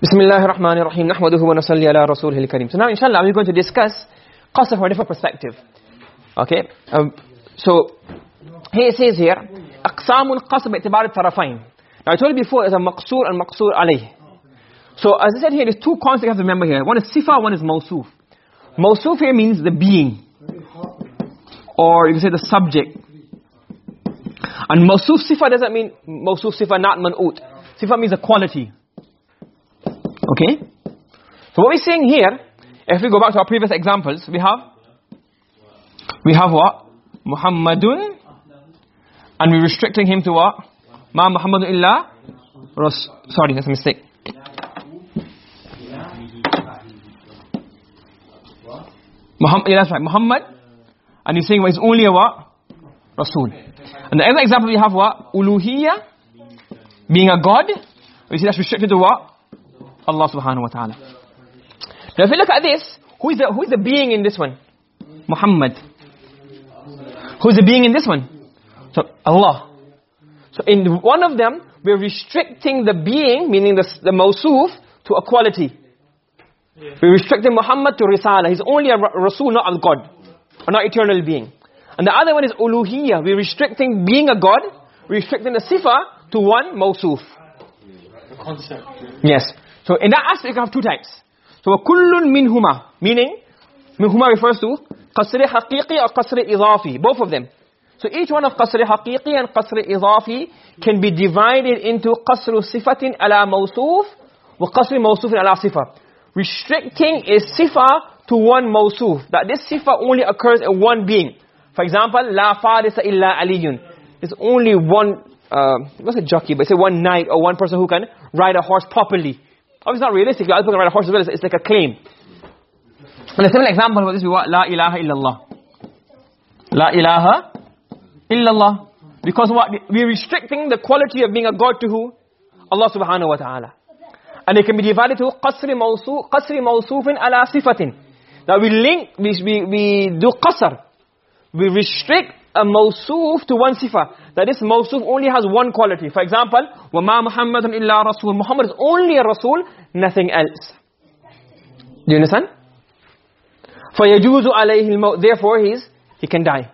Bismillahir Rahmanir Rahim. Nahmaduhu wa nusalli ala rasulihil kareem. So now inshallah we're going to discuss qasr from a different perspective. Okay? Um, so he says here aqsamul qasr bi'tibar al-tarafain. Now I told you before is a maqsur and maqsur alayh. So as I said here there's two concepts you have to remember here. One is sifa, one is mawsuf. Mawsuf here means the being or you can say the subject. And mawsuf sifa doesn't mean mawsuf sifa not man'ut. Sifa means a quality. Okay? So what we're saying here, if we go back to our previous examples, we have we have what? Muhammadun and we're restricting him to what? Ma Muhammadun illa Ras sorry, that's a mistake. Muhammad, yeah, that's right. Muhammad and he's saying well, it's only a what? Rasul. And the other example we have what? Uluhiyya being a god. We see that's restricted to what? Allah subhanahu wa ta'ala. Now if you look at this, who is the who is the being in this one? Muhammad. Who is the being in this one? So Allah. So in one of them, we're restricting the being, meaning the, the mawsuf, to a quality. Yeah. We're restricting Muhammad to risala. He's only a rasul, not a god. Or not eternal being. And the other one is uluhiyya. We're restricting being a god, restricting the sifa to one mawsuf. The concept. Yes. So in that aspect you have two types. So kullun minhuma meaning minhuma refers to qasr haqiqi or qasr idafi both of them. So each one of qasr haqiqi and qasr idafi can be divided into qasr sifatin ala mawsuf wa qasr mawsufin ala sifa. Restricting a sifa to one mawsuf that this sifa only occurs in one being. For example, la farisa illa aliyun. It's only one uh, what's a jockey but say one knight or one person who can ride a horse properly Obviously not realistic. Other people can ride a horse as well. It's, like a claim. And a similar example of this is what? La ilaha illallah. La ilaha illallah. Because what? We're restricting the quality of being a God to who? Allah subhanahu wa ta'ala. And it can be divided to qasri mawsuf, qasri mawsufin ala sifatin. Now we link, we, we, we do qasr. We restrict a mawsuf to one sifa. That this mawsuf only has one quality. For example, وَمَا مُحَمَّدٌ إِلَّا رَسُولٌ Muhammad is only a Rasul, nothing else. Do you understand? فَيَجُوزُ عَلَيْهِ الْمَوْتِ Therefore, he's, he can die.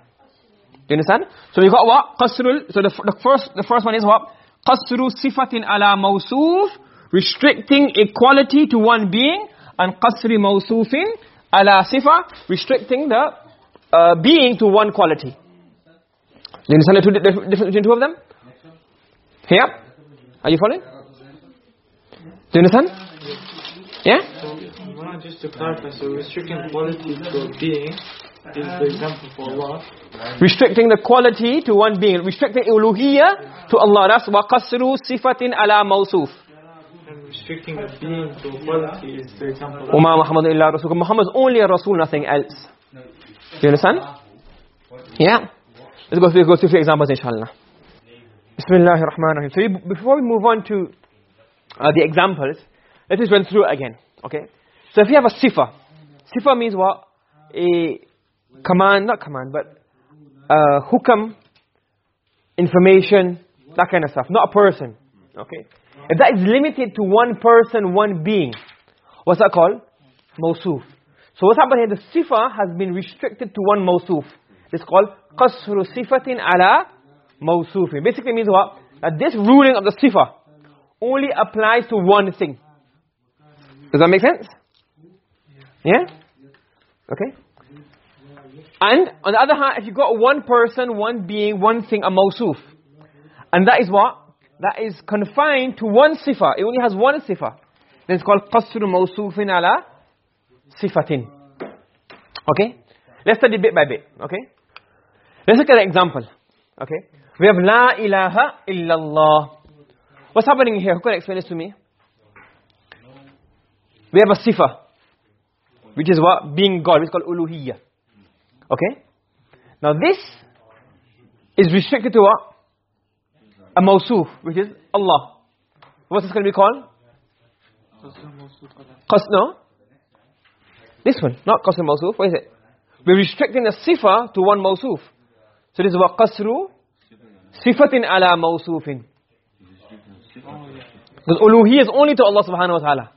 Do you understand? So we got what? قَصْرُ So the, the, first, the first one is what? قَصْرُ صِفَةٍ عَلَى مَوْسُوفٍ Restricting equality to one being. And قَصْرِ مَوْسُوفٍ عَلَى صِفَةٍ Restricting the uh, being to one quality. Do you understand the two, difference between two of them? Here? Are you following? Do you understand? Yeah? So, just to clarify, so restricting quality to a being is the example for Allah. Restricting the quality to one being. Restricting uluhiyya to Allah. That's وَقَصْرُ صِفَةٍ عَلَى مَوْصُوفٍ And restricting a being to a quality is the example. وَمَا مُحَمَّدٌ إِلَّا رَسُولٌ Muhammad is only a Rasul, nothing else. Do you understand? Yeah. Let's go through, go through a few examples inshallah. Bismillahir Rahmanir Rahim. So before we move on to uh, the examples, let us run through again. Okay? So if you have a sifa, sifa means what? A command, not command, but uh, hukam, information, that kind of stuff. Not a person. Okay? If that is limited to one person, one being, what's that called? Mawsuf. So what's happened here? The sifa has been restricted to one mawsuf. It's called qasru sifatin ala mawsufin. Basically means what? That this ruling of the sifa only applies to one thing. Does that make sense? Yeah? Okay? And on the other hand, if you got one person, one being, one thing, a mawsuf. And that is what? That is confined to one sifa. It only has one sifa. Then it's called qasru mawsufin ala sifatin. Okay? Let's study bit by bit. Okay? Let's look at an example. Okay? We have La ilaha illallah. What's happening here? Who can explain this to me? We have a sifa. Which is what? Being God. It's called uluhiyya. Okay? Now this is restricted to what? A mawsuf, which is Allah. What's this going to be called? Qas, no? This one, not qasr mawsuf. What is it? We're restricting the sifa to one mawsuf. So this is what qasru sifatin ala mawsufin. Because uluhiyya is only to Allah subhanahu wa ta'ala.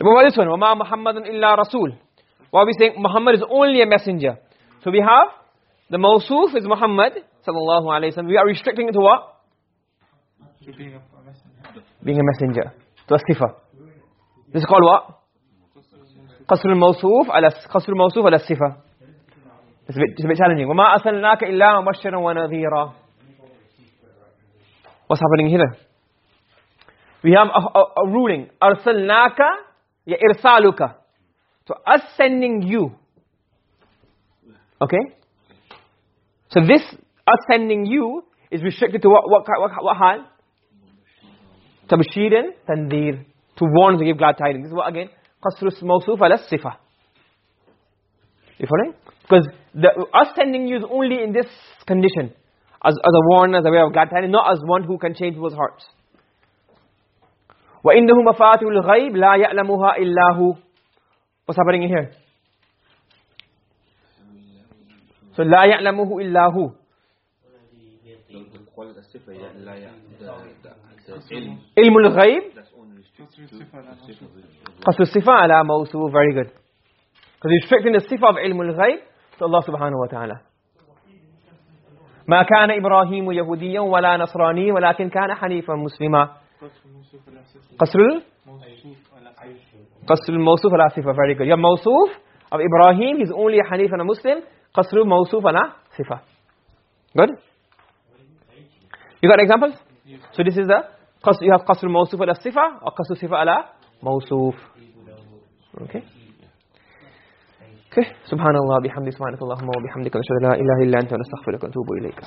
About this one? وَمَا مُحَمَّدٌ إِلَّا رَسُولٌ What are we saying? Muhammad is only a messenger. So we have the mawsuf is Muhammad sallallahu alayhi wa We are restricting it to what? Being a messenger. To a sifa. This is called what? قصر الموصوف على قصر. It's a bit, it's a bit challenging. وَمَا أَرْسَلْنَاكَ إِلَّا مُبَشِّرًا وَنَذِيرًا What's happening here? We have a, a, a ruling. أَرْسَلْنَاكَ ya irsaluka. So us sending you. Okay? So this us sending you is restricted to what what what, what hal? Tabshiran, tandir. To warn, to give glad tidings. This is what again? Qasrus mawsuf ala sifa. You following? Because the, us sending you is only in this condition. As, as a warner, as a way of glad tidings, not as one who can change people's hearts. وَإِنَّهُ مَفَاتِحُ الْغَيْبِ لَا يَعْلَمُهَا إِلَّا هُ What's happening here? So لَا يَعْلَمُهُ إِلَّا هُ علم الغيب قصر الصفة على موصوف very good because he's restricting the صفة of علم الغيب subhanahu wa ta'ala ما كان إبراهيم يهوديا ولا نصراني ولكن كان حنيفا مسلما. قصر ال؟ قصر الموصوف على صفة. Very good. your موصوف of Ibrahim he's only a Hanif and a Muslim. قصر الموصوف على صفة. Good. You got examples? So this is the you have قصر الموصوف على صفة or قصر الصفة على موصوف. Okay. Okay سبحان الله بحمد سبحانك اللهم وبحمدك نشهد لا إله إلا أنت ونستغفرك ونتوب إليك.